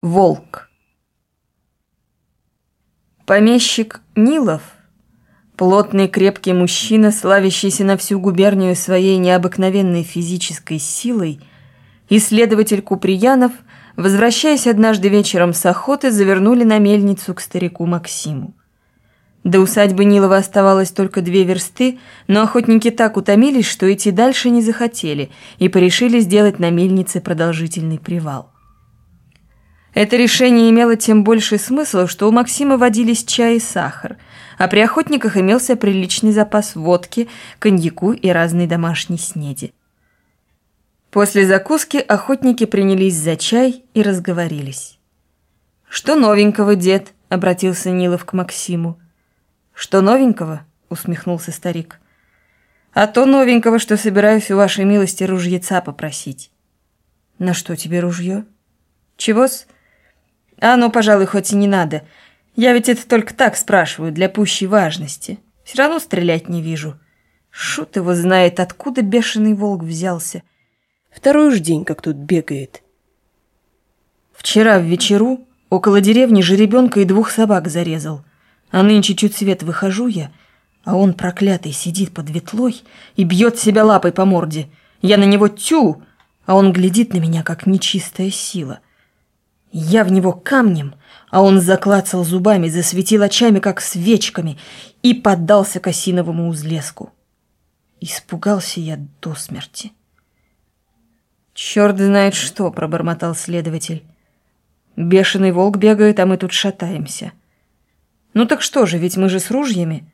Волк. Помещик Нилов, плотный крепкий мужчина, славящийся на всю губернию своей необыкновенной физической силой, исследователь Куприянов, возвращаясь однажды вечером с охоты, завернули на мельницу к старику Максиму. До усадьбы Нилова оставалось только две версты, но охотники так утомились, что идти дальше не захотели и порешили сделать на мельнице продолжительный привал. Это решение имело тем больший смысл, что у Максима водились чай и сахар, а при охотниках имелся приличный запас водки, коньяку и разной домашней снеди. После закуски охотники принялись за чай и разговорились. «Что новенького, дед?» — обратился Нилов к Максиму. «Что новенького?» — усмехнулся старик. «А то новенького, что собираюсь у вашей милости ружьеца попросить». «На что тебе ружье?» «Чего-с?» А ну, пожалуй, хоть и не надо. Я ведь это только так спрашиваю, для пущей важности. Все равно стрелять не вижу. Шут его знает, откуда бешеный волк взялся. Второй уж день, как тут бегает. Вчера в вечеру около деревни жеребенка и двух собак зарезал. А нынче чуть свет выхожу я, а он проклятый сидит под ветлой и бьет себя лапой по морде. Я на него тю, а он глядит на меня, как нечистая сила. Я в него камнем, а он заклацал зубами, засветил очами, как свечками, и поддался к осиновому узлеску. Испугался я до смерти. «Черт знает что!» — пробормотал следователь. «Бешеный волк бегает, а мы тут шатаемся. Ну так что же, ведь мы же с ружьями.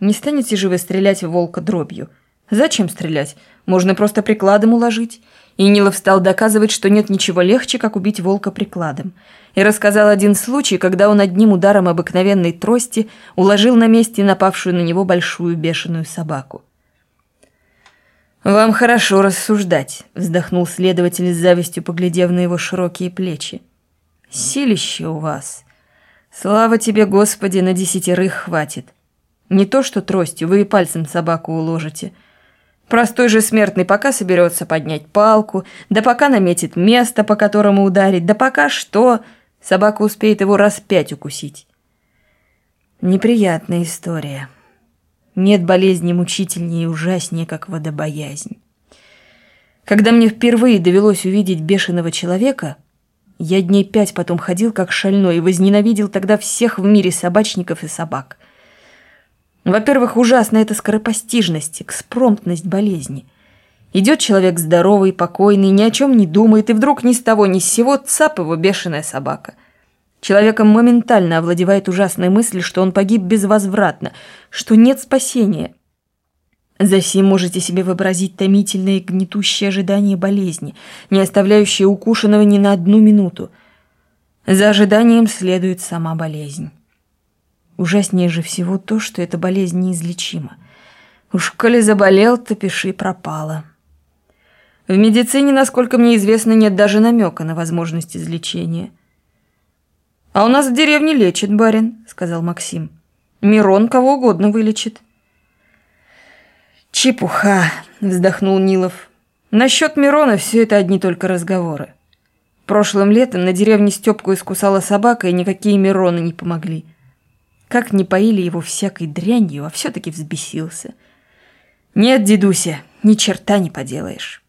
Не станете же вы стрелять в волка дробью? Зачем стрелять? Можно просто прикладом уложить». И Нилов стал доказывать, что нет ничего легче, как убить волка прикладом. И рассказал один случай, когда он одним ударом обыкновенной трости уложил на месте напавшую на него большую бешеную собаку. «Вам хорошо рассуждать», — вздохнул следователь с завистью, поглядев на его широкие плечи. «Силище у вас. Слава тебе, Господи, на десятерых хватит. Не то что тростью, вы и пальцем собаку уложите». Простой же смертный пока соберется поднять палку, да пока наметит место, по которому ударить, да пока что, собака успеет его раз пять укусить. Неприятная история. Нет болезни мучительнее и ужаснее, как водобоязнь. Когда мне впервые довелось увидеть бешеного человека, я дней пять потом ходил как шальной и возненавидел тогда всех в мире собачников и собак – во-первых, ужасна эта скоропостижность, экспромтность болезни. Идет человек здоровый, покойный, ни о чем не думает, и вдруг ни с того ни с сего цап его бешеная собака. Человеком моментально овладевает ужасная мысль, что он погиб безвозвратно, что нет спасения. Засим можете себе вообразить томительное и гнетущее ожидание болезни, не оставляющее укушенного ни на одну минуту. За ожиданием следует сама болезнь. Ужаснее же всего то, что эта болезнь неизлечима. Уж коли заболел, то пиши пропало. В медицине, насколько мне известно, нет даже намека на возможность излечения. «А у нас в деревне лечит барин», — сказал Максим. «Мирон кого угодно вылечит». «Чепуха», — вздохнул Нилов. «Насчет Мирона все это одни только разговоры. Прошлым летом на деревне Степку искусала собака, и никакие Мироны не помогли. Как не поили его всякой дрянью, а все-таки взбесился. Нет, дедуся, ни черта не поделаешь.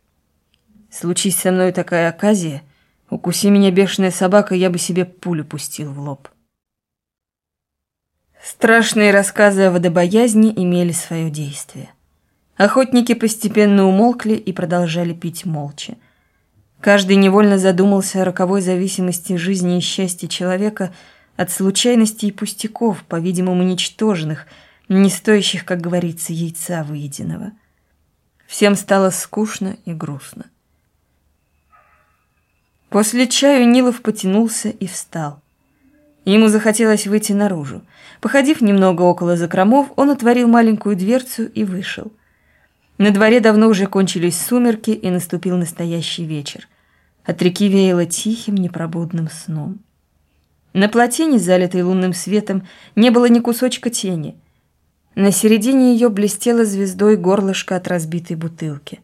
Случись со мной такая оказия, укуси меня бешеная собака, я бы себе пулю пустил в лоб. Страшные рассказы о водобоязни имели свое действие. Охотники постепенно умолкли и продолжали пить молча. Каждый невольно задумался о роковой зависимости жизни и счастья человека – от случайностей и пустяков, по-видимому, ничтожных, не стоящих, как говорится, яйца выеденного. Всем стало скучно и грустно. После чаю Нилов потянулся и встал. Ему захотелось выйти наружу. Походив немного около закромов, он отворил маленькую дверцу и вышел. На дворе давно уже кончились сумерки, и наступил настоящий вечер. От реки веяло тихим, непробудным сном. На плотине, залитой лунным светом, не было ни кусочка тени. На середине ее блестело звездой горлышко от разбитой бутылки.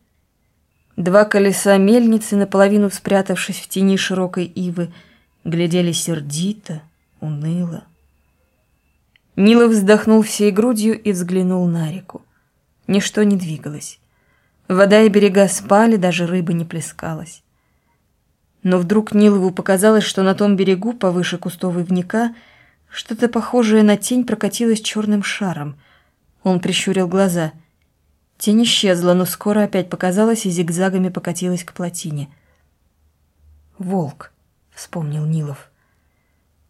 Два колеса мельницы, наполовину спрятавшись в тени широкой ивы, глядели сердито, уныло. Нилов вздохнул всей грудью и взглянул на реку. Ничто не двигалось. Вода и берега спали, даже рыба не плескалась. Но вдруг Нилову показалось, что на том берегу, повыше кустов ивника, что-то похожее на тень прокатилось черным шаром. Он прищурил глаза. Тень исчезла, но скоро опять показалась и зигзагами покатилась к плотине. «Волк», — вспомнил Нилов.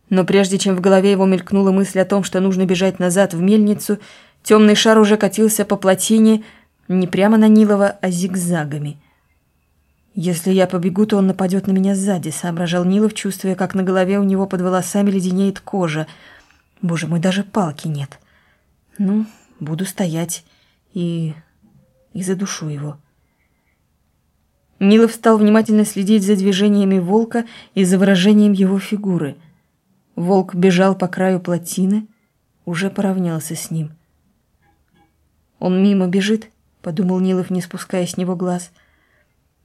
Но прежде чем в голове его мелькнула мысль о том, что нужно бежать назад в мельницу, темный шар уже катился по плотине не прямо на Нилова, а зигзагами — «Если я побегу, то он нападет на меня сзади», — соображал Нилов, чувствуя, как на голове у него под волосами леденеет кожа. «Боже мой, даже палки нет. Ну, буду стоять и... и задушу его». Нилов стал внимательно следить за движениями волка и за выражением его фигуры. Волк бежал по краю плотины, уже поравнялся с ним. «Он мимо бежит», — подумал Нилов, не спуская с него глаз —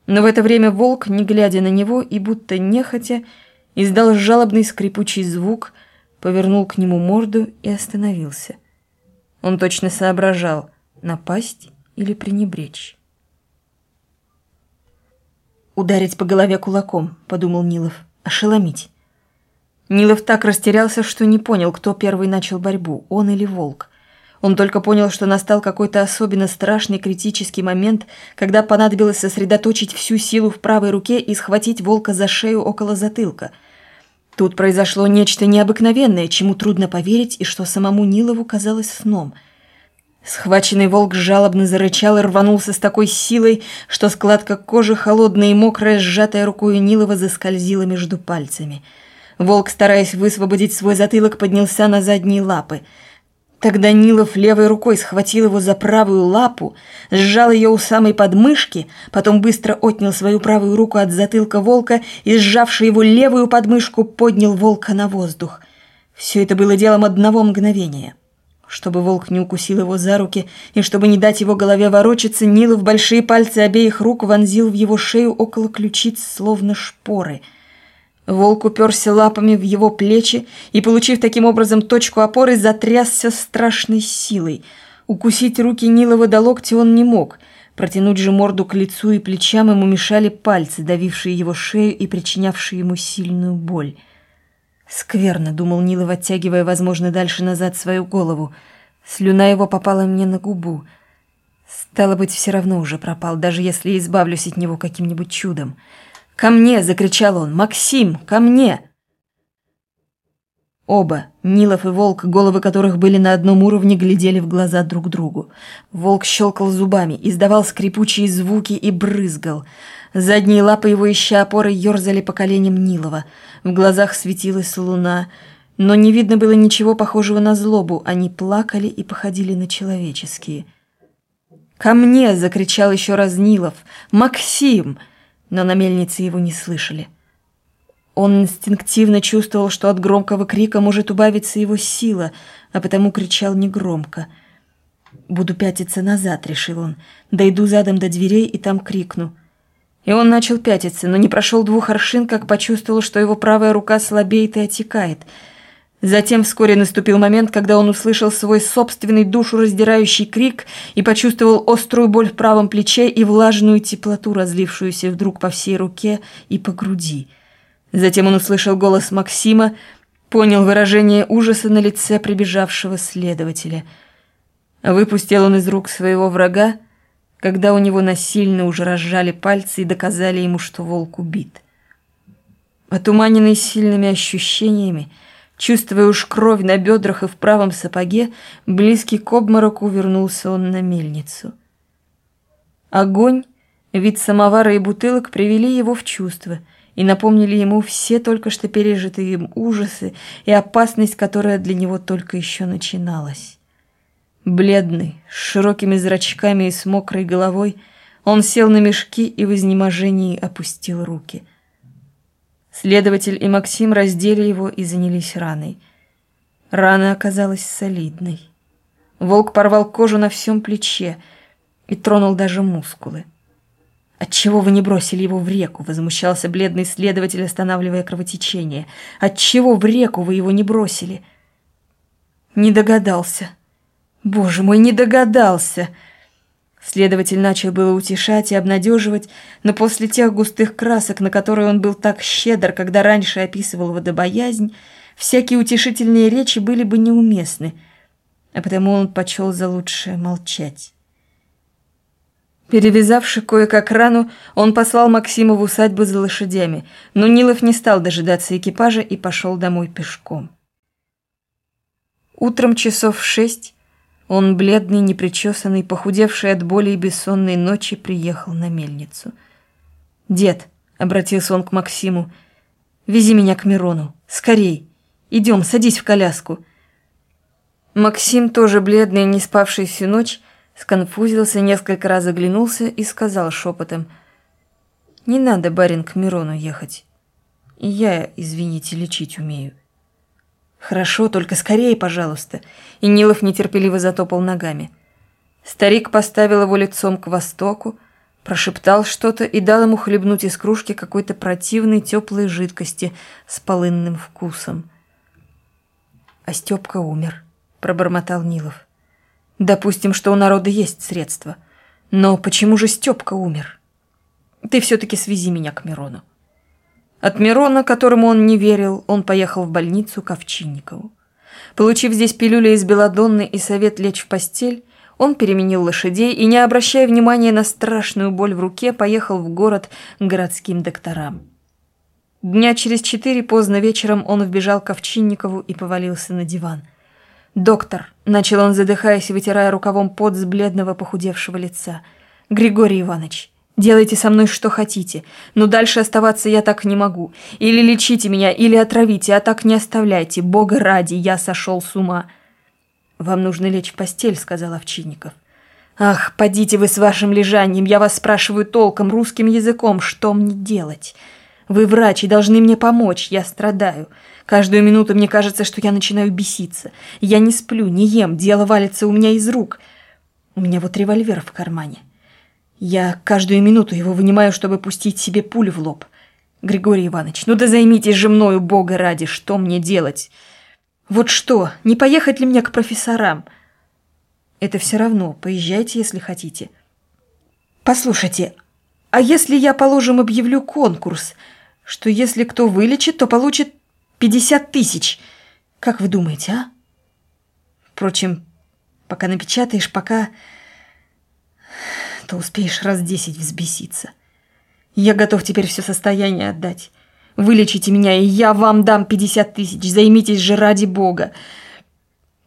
но в это время волк, не глядя на него и будто нехотя, издал жалобный скрипучий звук, повернул к нему морду и остановился. Он точно соображал, напасть или пренебречь. «Ударить по голове кулаком», — подумал Нилов, — «ошеломить». Нилов так растерялся, что не понял, кто первый начал борьбу, он или волк. Он только понял, что настал какой-то особенно страшный критический момент, когда понадобилось сосредоточить всю силу в правой руке и схватить волка за шею около затылка. Тут произошло нечто необыкновенное, чему трудно поверить и что самому Нилову казалось сном. Схваченный волк жалобно зарычал и рванулся с такой силой, что складка кожи, холодная и мокрая, сжатая рукой Нилова, заскользила между пальцами. Волк, стараясь высвободить свой затылок, поднялся на задние лапы – Тогда Нилов левой рукой схватил его за правую лапу, сжал ее у самой подмышки, потом быстро отнял свою правую руку от затылка волка и, сжавши его левую подмышку, поднял волка на воздух. Все это было делом одного мгновения. Чтобы волк не укусил его за руки и чтобы не дать его голове ворочаться, Нилов большие пальцы обеих рук вонзил в его шею около ключиц, словно шпоры — Волк уперся лапами в его плечи и, получив таким образом точку опоры, затрясся страшной силой. Укусить руки Нилова до локтя он не мог. Протянуть же морду к лицу и плечам ему мешали пальцы, давившие его шею и причинявшие ему сильную боль. «Скверно», — думал Нилов, оттягивая, возможно, дальше назад свою голову. Слюна его попала мне на губу. Стало быть, все равно уже пропал, даже если избавлюсь от него каким-нибудь чудом. «Ко мне!» – закричал он. «Максим, ко мне!» Оба, Нилов и Волк, головы которых были на одном уровне, глядели в глаза друг другу. Волк щелкал зубами, издавал скрипучие звуки и брызгал. Задние лапы его, ища опоры, ерзали по коленям Нилова. В глазах светилась луна, но не видно было ничего похожего на злобу. Они плакали и походили на человеческие. «Ко мне!» — закричал еще раз Нилов. «Максим!» Но на мельнице его не слышали. Он инстинктивно чувствовал, что от громкого крика может убавиться его сила, а потому кричал негромко. «Буду пятиться назад», — решил он. «Дойду задом до дверей и там крикну». И он начал пятиться, но не прошел двух аршин, как почувствовал, что его правая рука слабеет и отекает — Затем вскоре наступил момент, когда он услышал свой собственный душу раздирающий крик и почувствовал острую боль в правом плече и влажную теплоту, разлившуюся вдруг по всей руке и по груди. Затем он услышал голос Максима, понял выражение ужаса на лице прибежавшего следователя. Выпустил он из рук своего врага, когда у него насильно уже разжали пальцы и доказали ему, что волк убит. Отуманенный сильными ощущениями, Чувствуя уж кровь на бедрах и в правом сапоге, близкий к обмороку вернулся он на мельницу. Огонь, вид самовара и бутылок привели его в чувство и напомнили ему все только что пережитые им ужасы и опасность, которая для него только еще начиналась. Бледный, с широкими зрачками и с мокрой головой, он сел на мешки и в изнеможении опустил руки – Следователь и Максим раздели его и занялись раной. Рана оказалась солидной. Волк порвал кожу на всем плече и тронул даже мускулы. Отчего вы не бросили его в реку? Возмущался бледный следователь, останавливая кровотечение. Отчего в реку вы его не бросили? Не догадался. Боже мой, не догадался. Следователь начал было утешать и обнадеживать, но после тех густых красок, на которые он был так щедр, когда раньше описывал водобоязнь, всякие утешительные речи были бы неуместны, а потому он почел за лучшее молчать. Перевязавши кое-как рану, он послал Максима в усадьбу за лошадями, но Нилов не стал дожидаться экипажа и пошел домой пешком. Утром часов шесть он, бледный, непричесанный, похудевший от боли и бессонной ночи, приехал на мельницу. «Дед», — обратился он к Максиму, — «вези меня к Мирону, скорей, идем, садись в коляску». Максим, тоже бледный не спавший всю ночь, сконфузился, несколько раз оглянулся и сказал шепотом, «Не надо, барин, к Мирону ехать. Я, извините, лечить умею». «Хорошо, только скорее, пожалуйста». И Нилов нетерпеливо затопал ногами. Старик поставил его лицом к востоку, прошептал что-то и дал ему хлебнуть из кружки какой-то противной теплой жидкости с полынным вкусом. «А Степка умер», — пробормотал Нилов. «Допустим, что у народа есть средства. Но почему же Степка умер? Ты все-таки свези меня к Мирону». От Мирона, которому он не верил, он поехал в больницу к Овчинникову. Получив здесь пилюли из белодонны и совет лечь в постель, он переменил лошадей и, не обращая внимания на страшную боль в руке, поехал в город к городским докторам. Дня через четыре поздно вечером он вбежал к Овчинникову и повалился на диван. «Доктор», — начал он, задыхаясь и вытирая рукавом пот с бледного похудевшего лица, — «Григорий Иванович, Делайте со мной что хотите, но дальше оставаться я так не могу. Или лечите меня, или отравите, а так не оставляйте. Бога ради, я сошел с ума». «Вам нужно лечь в постель», — сказал Овчинников. «Ах, подите вы с вашим лежанием, я вас спрашиваю толком, русским языком, что мне делать? Вы врач и должны мне помочь, я страдаю. Каждую минуту мне кажется, что я начинаю беситься. Я не сплю, не ем, дело валится у меня из рук. У меня вот револьвер в кармане. Я каждую минуту его вынимаю, чтобы пустить себе пулю в лоб. Григорий Иванович, ну да займитесь же мною, бога ради, что мне делать? Вот что, не поехать ли мне к профессорам? Это все равно, поезжайте, если хотите. Послушайте, а если я, положим, объявлю конкурс, что если кто вылечит, то получит 50 тысяч? Как вы думаете, а? Впрочем, пока напечатаешь, пока то успеешь раз десять взбеситься. Я готов теперь все состояние отдать. Вылечите меня, и я вам дам пятьдесят тысяч. Займитесь же ради бога.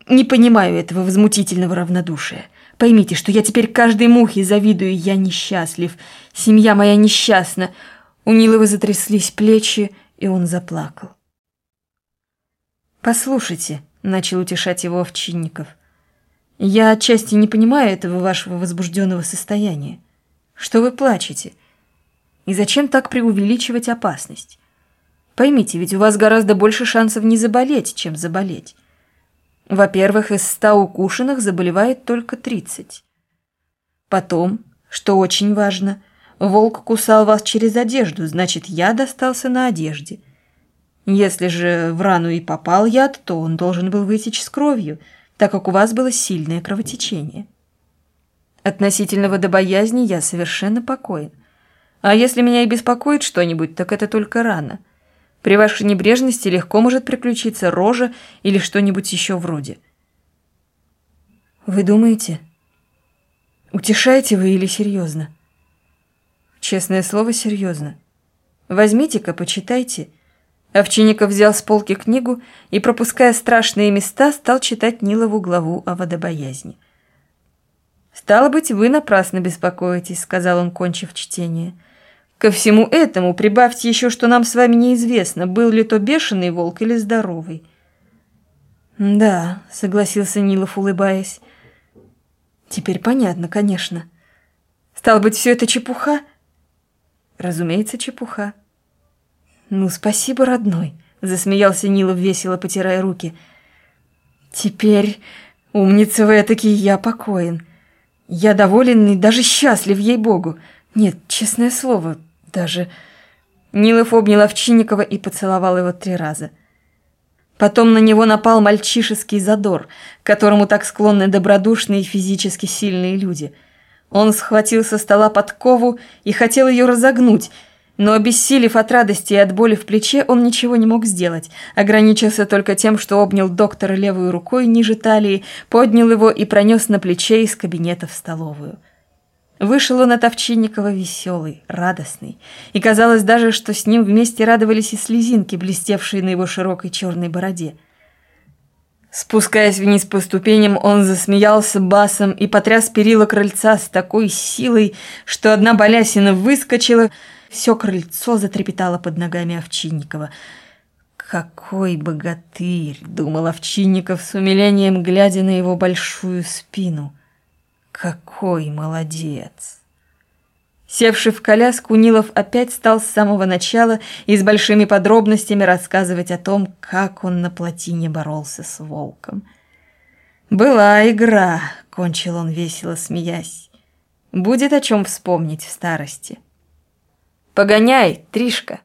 Не понимаю этого возмутительного равнодушия. Поймите, что я теперь каждой мухе завидую, я несчастлив. Семья моя несчастна. У Нилова затряслись плечи, и он заплакал. «Послушайте», — начал утешать его Овчинников, я отчасти не понимаю этого вашего возбужденного состояния. Что вы плачете? И зачем так преувеличивать опасность? Поймите, ведь у вас гораздо больше шансов не заболеть, чем заболеть. Во-первых, из ста укушенных заболевает только тридцать. Потом, что очень важно, волк кусал вас через одежду, значит, я достался на одежде. Если же в рану и попал яд, то он должен был вытечь с кровью – так как у вас было сильное кровотечение. Относительно водобоязни я совершенно покоен. А если меня и беспокоит что-нибудь, так это только рано. При вашей небрежности легко может приключиться рожа или что-нибудь еще вроде. Вы думаете? Утешаете вы или серьезно? Честное слово, серьезно. Возьмите-ка, почитайте – Овчинников взял с полки книгу и, пропуская страшные места, стал читать Нилову главу о водобоязни. «Стало быть, вы напрасно беспокоитесь», — сказал он, кончив чтение. «Ко всему этому прибавьте еще, что нам с вами неизвестно, был ли то бешеный волк или здоровый». «Да», — согласился Нилов, улыбаясь. «Теперь понятно, конечно. Стало быть, все это чепуха?» «Разумеется, чепуха». «Ну, спасибо, родной», — засмеялся Нилов, весело потирая руки. «Теперь, умница вы такие, я покоен. Я доволен и даже счастлив, ей-богу. Нет, честное слово, даже... Нилов обнял Овчинникова и поцеловал его три раза. Потом на него напал мальчишеский задор, к которому так склонны добродушные и физически сильные люди. Он схватил со стола подкову и хотел ее разогнуть, но, обессилев от радости и от боли в плече, он ничего не мог сделать, ограничился только тем, что обнял доктора левой рукой ниже талии, поднял его и пронес на плече из кабинета в столовую. Вышел он от Овчинникова веселый, радостный, и казалось даже, что с ним вместе радовались и слезинки, блестевшие на его широкой черной бороде. Спускаясь вниз по ступеням, он засмеялся басом и потряс перила крыльца с такой силой, что одна балясина выскочила, все крыльцо затрепетало под ногами Овчинникова. «Какой богатырь!» — думал Овчинников с умилением, глядя на его большую спину — какой молодец! Севший в коляску, Нилов опять стал с самого начала и с большими подробностями рассказывать о том, как он на плотине боролся с волком. «Была игра», — кончил он весело, смеясь. «Будет о чем вспомнить в старости». «Погоняй, Тришка!»